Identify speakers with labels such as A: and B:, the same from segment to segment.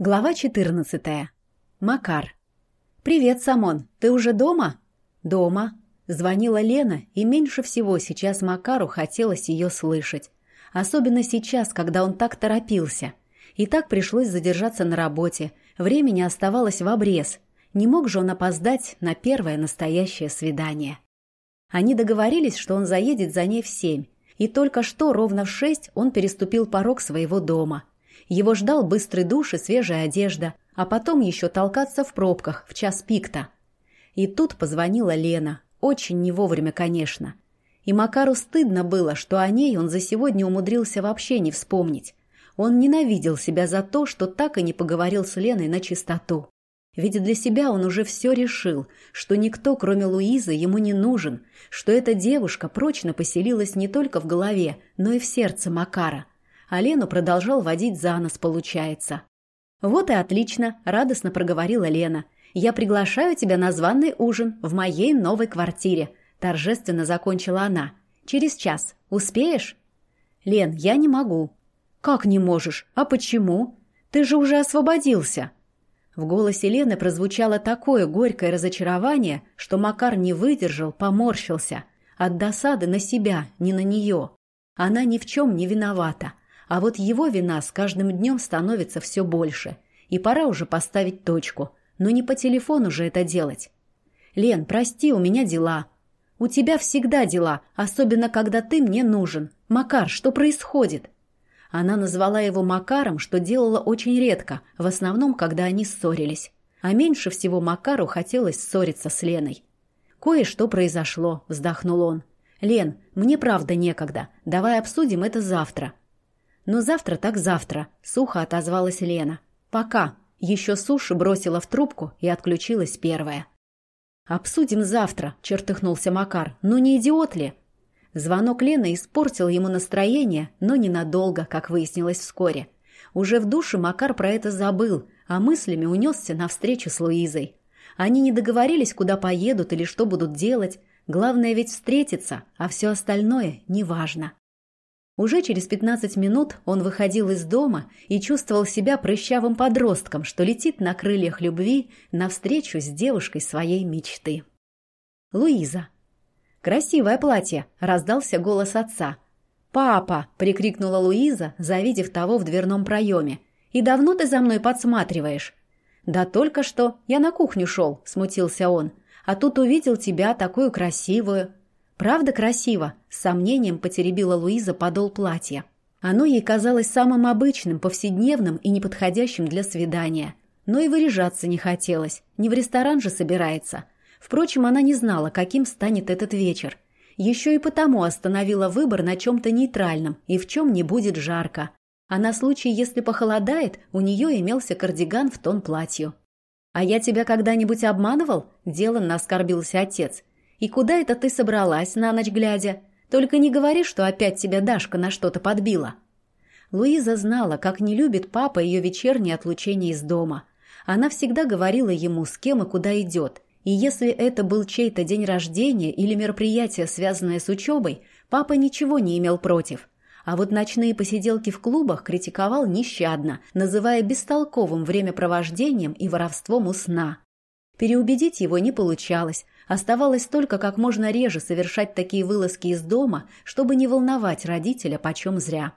A: Глава 14. Макар. «Привет, Самон. Ты уже дома?» «Дома». Звонила Лена, и меньше всего сейчас Макару хотелось ее слышать. Особенно сейчас, когда он так торопился. И так пришлось задержаться на работе. Времени оставалось в обрез. Не мог же он опоздать на первое настоящее свидание. Они договорились, что он заедет за ней в семь. И только что ровно в шесть он переступил порог своего дома – его ждал быстрый душ и свежая одежда, а потом еще толкаться в пробках в час пикта. И тут позвонила Лена. Очень не вовремя, конечно. И Макару стыдно было, что о ней он за сегодня умудрился вообще не вспомнить. Он ненавидел себя за то, что так и не поговорил с Леной на чистоту. Ведь для себя он уже все решил, что никто, кроме Луизы, ему не нужен, что эта девушка прочно поселилась не только в голове, но и в сердце Макара – а Лену продолжал водить за нос, получается. «Вот и отлично», – радостно проговорила Лена. «Я приглашаю тебя на званый ужин в моей новой квартире», – торжественно закончила она. «Через час. Успеешь?» «Лен, я не могу». «Как не можешь? А почему? Ты же уже освободился». В голосе Лены прозвучало такое горькое разочарование, что Макар не выдержал, поморщился. От досады на себя, не на нее. Она ни в чем не виновата. А вот его вина с каждым днем становится все больше. И пора уже поставить точку. Но не по телефону же это делать. «Лен, прости, у меня дела». «У тебя всегда дела, особенно когда ты мне нужен. Макар, что происходит?» Она назвала его Макаром, что делала очень редко, в основном, когда они ссорились. А меньше всего Макару хотелось ссориться с Леной. «Кое-что произошло», — вздохнул он. «Лен, мне правда некогда. Давай обсудим это завтра». «Ну, завтра так завтра», — сухо отозвалась Лена. «Пока». Еще суши бросила в трубку и отключилась первая. «Обсудим завтра», — чертыхнулся Макар. «Ну не идиот ли?» Звонок Лены испортил ему настроение, но ненадолго, как выяснилось вскоре. Уже в душе Макар про это забыл, а мыслями унесся навстречу с Луизой. Они не договорились, куда поедут или что будут делать. Главное ведь встретиться, а все остальное неважно. Уже через 15 минут он выходил из дома и чувствовал себя прыщавым подростком, что летит на крыльях любви навстречу с девушкой своей мечты. Луиза. «Красивое платье!» – раздался голос отца. «Папа!» – прикрикнула Луиза, завидев того в дверном проеме. «И давно ты за мной подсматриваешь?» «Да только что. Я на кухню шел», – смутился он. «А тут увидел тебя, такую красивую. «Правда красиво?» – с сомнением потеребила Луиза подол платья. Оно ей казалось самым обычным, повседневным и неподходящим для свидания. Но и выряжаться не хотелось, не в ресторан же собирается. Впрочем, она не знала, каким станет этот вечер. Еще и потому остановила выбор на чем-то нейтральном и в чем не будет жарко. А на случай, если похолодает, у нее имелся кардиган в тон платью. «А я тебя когда-нибудь обманывал?» – деланно оскорбился отец. И куда это ты собралась на ночь глядя? Только не говори, что опять тебя Дашка на что-то подбила». Луиза знала, как не любит папа ее вечернее отлучение из дома. Она всегда говорила ему, с кем и куда идет. И если это был чей-то день рождения или мероприятие, связанное с учебой, папа ничего не имел против. А вот ночные посиделки в клубах критиковал нещадно, называя бестолковым времяпровождением и воровством у сна. Переубедить его не получалось, Оставалось только как можно реже совершать такие вылазки из дома, чтобы не волновать родителя почем зря.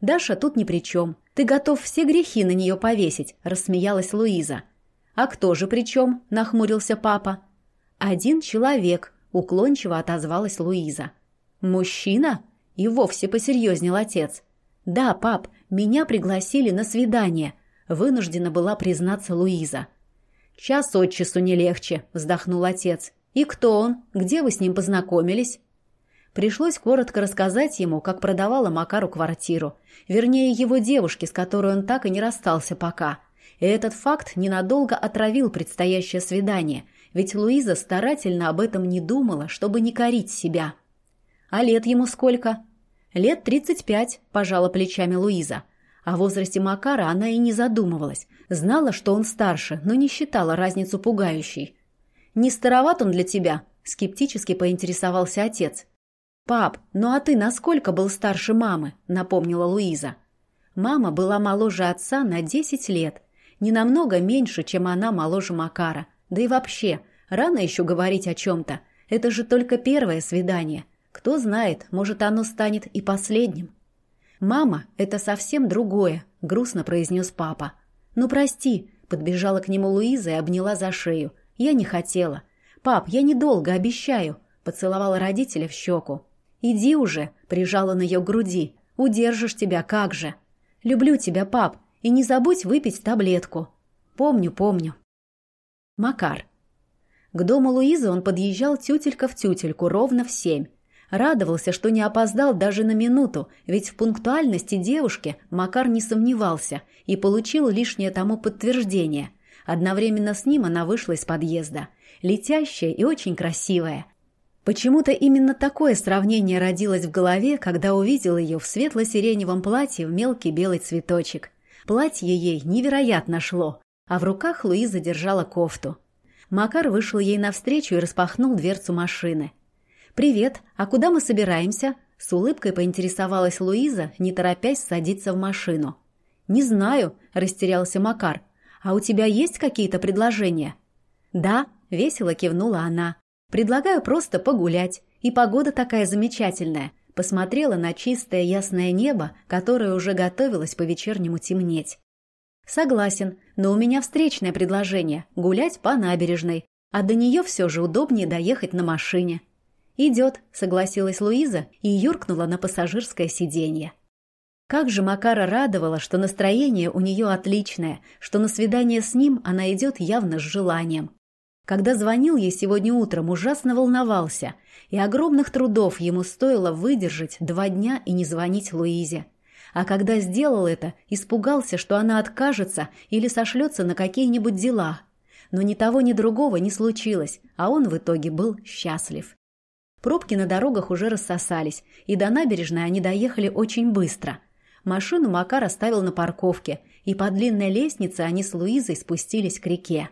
A: «Даша тут ни при чем. Ты готов все грехи на нее повесить», – рассмеялась Луиза. «А кто же при чем?» – нахмурился папа. «Один человек», – уклончиво отозвалась Луиза. «Мужчина?» – и вовсе посерьезнел отец. «Да, пап, меня пригласили на свидание», – вынуждена была признаться Луиза. «Час от часу не легче», – вздохнул отец. «И кто он? Где вы с ним познакомились?» Пришлось коротко рассказать ему, как продавала Макару квартиру. Вернее, его девушке, с которой он так и не расстался пока. И этот факт ненадолго отравил предстоящее свидание, ведь Луиза старательно об этом не думала, чтобы не корить себя. «А лет ему сколько?» «Лет тридцать пять», – пожала плечами Луиза. О возрасте Макара она и не задумывалась. Знала, что он старше, но не считала разницу пугающей. «Не староват он для тебя?» – скептически поинтересовался отец. «Пап, ну а ты насколько был старше мамы?» – напомнила Луиза. Мама была моложе отца на десять лет. Не намного меньше, чем она моложе Макара. Да и вообще, рано еще говорить о чем-то. Это же только первое свидание. Кто знает, может, оно станет и последним. «Мама, это совсем другое», — грустно произнес папа. «Ну, прости», — подбежала к нему Луиза и обняла за шею. «Я не хотела. Пап, я недолго, обещаю», — поцеловала родителя в щеку. «Иди уже», — прижала на ее груди. «Удержишь тебя, как же». «Люблю тебя, пап, и не забудь выпить таблетку». «Помню, помню». Макар. К дому Луизы он подъезжал тютелька в тютельку ровно в семь. Радовался, что не опоздал даже на минуту, ведь в пунктуальности девушки Макар не сомневался и получил лишнее тому подтверждение. Одновременно с ним она вышла из подъезда. Летящая и очень красивая. Почему-то именно такое сравнение родилось в голове, когда увидел ее в светло-сиреневом платье в мелкий белый цветочек. Платье ей невероятно шло, а в руках Луиза держала кофту. Макар вышел ей навстречу и распахнул дверцу машины – «Привет, а куда мы собираемся?» С улыбкой поинтересовалась Луиза, не торопясь садиться в машину. «Не знаю», – растерялся Макар. «А у тебя есть какие-то предложения?» «Да», – весело кивнула она. «Предлагаю просто погулять. И погода такая замечательная». Посмотрела на чистое ясное небо, которое уже готовилось по-вечернему темнеть. «Согласен, но у меня встречное предложение – гулять по набережной, а до нее все же удобнее доехать на машине». «Идет», — согласилась Луиза и юркнула на пассажирское сиденье. Как же Макара радовала, что настроение у нее отличное, что на свидание с ним она идет явно с желанием. Когда звонил ей сегодня утром, ужасно волновался, и огромных трудов ему стоило выдержать два дня и не звонить Луизе. А когда сделал это, испугался, что она откажется или сошлется на какие-нибудь дела. Но ни того, ни другого не случилось, а он в итоге был счастлив. Пробки на дорогах уже рассосались, и до набережной они доехали очень быстро. Машину Макар оставил на парковке, и по длинной лестнице они с Луизой спустились к реке.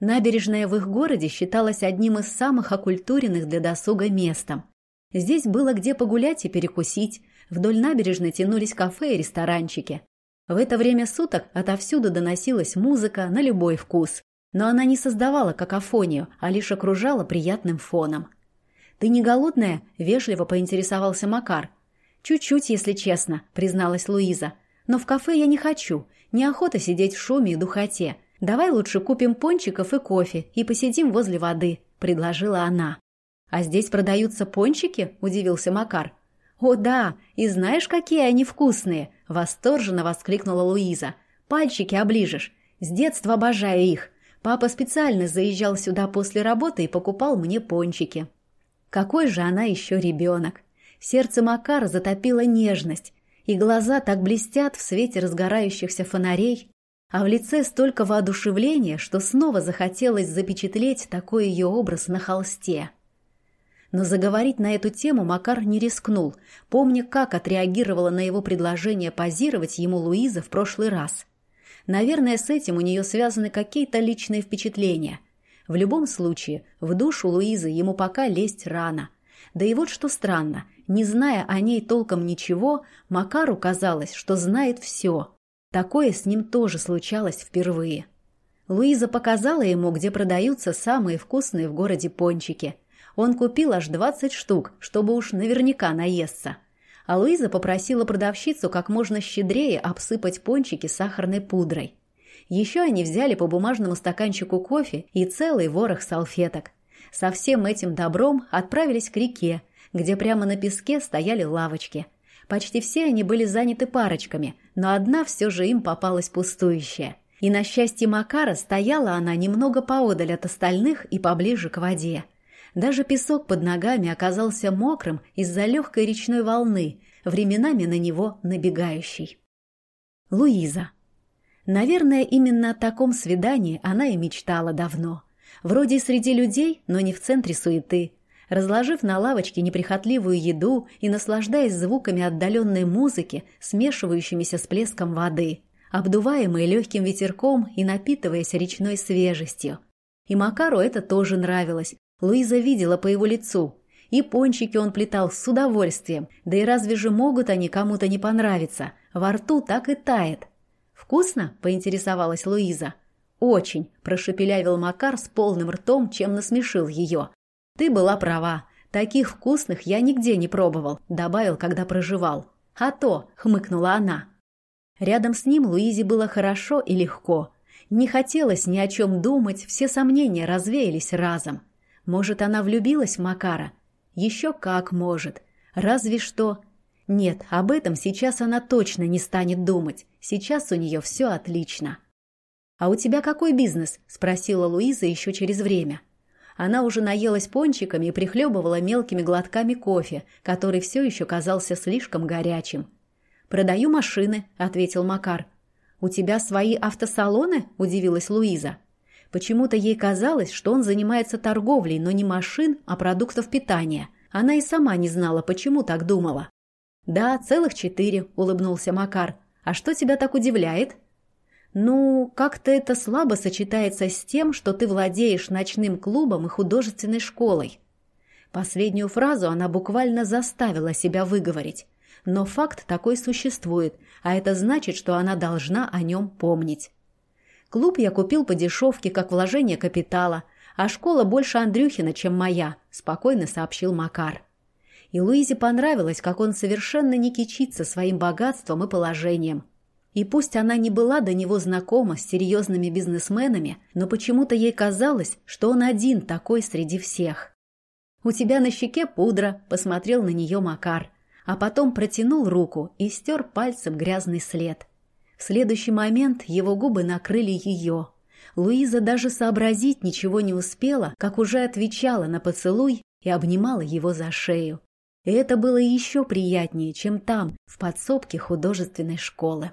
A: Набережная в их городе считалась одним из самых окультуренных для досуга местом. Здесь было где погулять и перекусить, вдоль набережной тянулись кафе и ресторанчики. В это время суток отовсюду доносилась музыка на любой вкус, но она не создавала какофонию, а лишь окружала приятным фоном. «Ты не голодная?» – вежливо поинтересовался Макар. «Чуть-чуть, если честно», – призналась Луиза. «Но в кафе я не хочу. Неохота сидеть в шуме и духоте. Давай лучше купим пончиков и кофе и посидим возле воды», – предложила она. «А здесь продаются пончики?» – удивился Макар. «О, да! И знаешь, какие они вкусные!» – восторженно воскликнула Луиза. «Пальчики оближешь. С детства обожаю их. Папа специально заезжал сюда после работы и покупал мне пончики. Какой же она еще ребенок! Сердце Макара затопило нежность, и глаза так блестят в свете разгорающихся фонарей, а в лице столько воодушевления, что снова захотелось запечатлеть такой ее образ на холсте. Но заговорить на эту тему Макар не рискнул, помня, как отреагировала на его предложение позировать ему Луиза в прошлый раз. Наверное, с этим у нее связаны какие-то личные впечатления. В любом случае, в душу Луизы ему пока лезть рано. Да и вот что странно, не зная о ней толком ничего, Макару казалось, что знает все. Такое с ним тоже случалось впервые. Луиза показала ему, где продаются самые вкусные в городе пончики. Он купил аж 20 штук, чтобы уж наверняка наесться. А Луиза попросила продавщицу как можно щедрее обсыпать пончики сахарной пудрой. Еще они взяли по бумажному стаканчику кофе и целый ворох салфеток. Со всем этим добром отправились к реке, где прямо на песке стояли лавочки. Почти все они были заняты парочками, но одна все же им попалась пустующая. И на счастье Макара стояла она немного поодаль от остальных и поближе к воде. Даже песок под ногами оказался мокрым из-за легкой речной волны, временами на него набегающей. Луиза. Наверное, именно о таком свидании она и мечтала давно. Вроде среди людей, но не в центре суеты. Разложив на лавочке неприхотливую еду и наслаждаясь звуками отдаленной музыки, смешивающимися с плеском воды, обдуваемые легким ветерком и напитываясь речной свежестью. И Макару это тоже нравилось. Луиза видела по его лицу. И пончики он плетал с удовольствием. Да и разве же могут они кому-то не понравиться? Во рту так и тает. «Вкусно?» – поинтересовалась Луиза. «Очень», – прошепелявил Макар с полным ртом, чем насмешил ее. «Ты была права. Таких вкусных я нигде не пробовал», – добавил, когда проживал. «А то», – хмыкнула она. Рядом с ним Луизе было хорошо и легко. Не хотелось ни о чем думать, все сомнения развеялись разом. Может, она влюбилась в Макара? Еще как может. Разве что... Нет, об этом сейчас она точно не станет думать. Сейчас у нее все отлично. «А у тебя какой бизнес?» – спросила Луиза еще через время. Она уже наелась пончиками и прихлебывала мелкими глотками кофе, который все еще казался слишком горячим. «Продаю машины», – ответил Макар. «У тебя свои автосалоны?» – удивилась Луиза. Почему-то ей казалось, что он занимается торговлей, но не машин, а продуктов питания. Она и сама не знала, почему так думала. «Да, целых четыре», – улыбнулся Макар. «А что тебя так удивляет?» «Ну, как-то это слабо сочетается с тем, что ты владеешь ночным клубом и художественной школой». Последнюю фразу она буквально заставила себя выговорить. Но факт такой существует, а это значит, что она должна о нем помнить. Клуб я купил по дешевке, как вложение капитала, а школа больше Андрюхина, чем моя, спокойно сообщил Макар. И Луизе понравилось, как он совершенно не кичится своим богатством и положением. И пусть она не была до него знакома с серьезными бизнесменами, но почему-то ей казалось, что он один такой среди всех. «У тебя на щеке пудра», — посмотрел на нее Макар, а потом протянул руку и стер пальцем грязный след. В следующий момент его губы накрыли ее. Луиза даже сообразить ничего не успела, как уже отвечала на поцелуй и обнимала его за шею. И это было еще приятнее, чем там, в подсобке художественной школы.